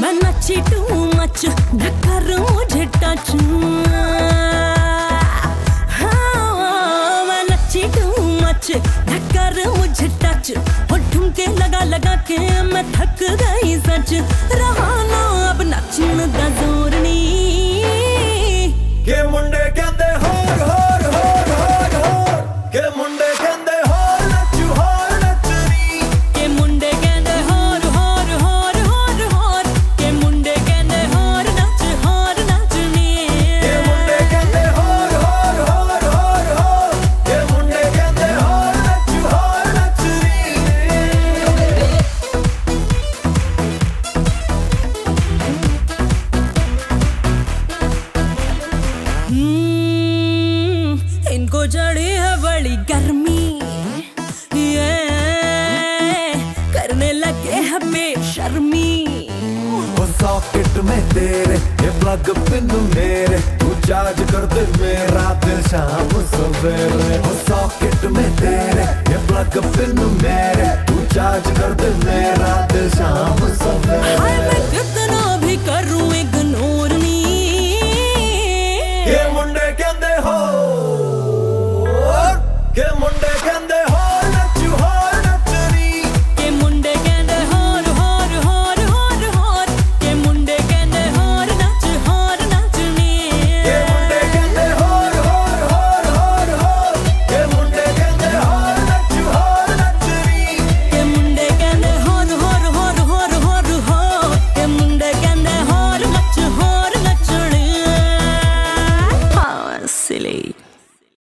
मैं नची too much न कर मुझे टच हाँ, मैं नची टू लगा लगा के मैं थक गई सच। रहा ना हम्म, इनको जड़ी है बड़ी गर्मी। ये करने लगे हमें शर्मी वो सॉकेट में तेरे, ये प्लग पिन मेरे, तू चार्ज कर दे मेरा दिल शाम सवेरे। सॉकेट में तेरे, ये प्लग पिन मेरे, तू चार्ज कर दे मेरे।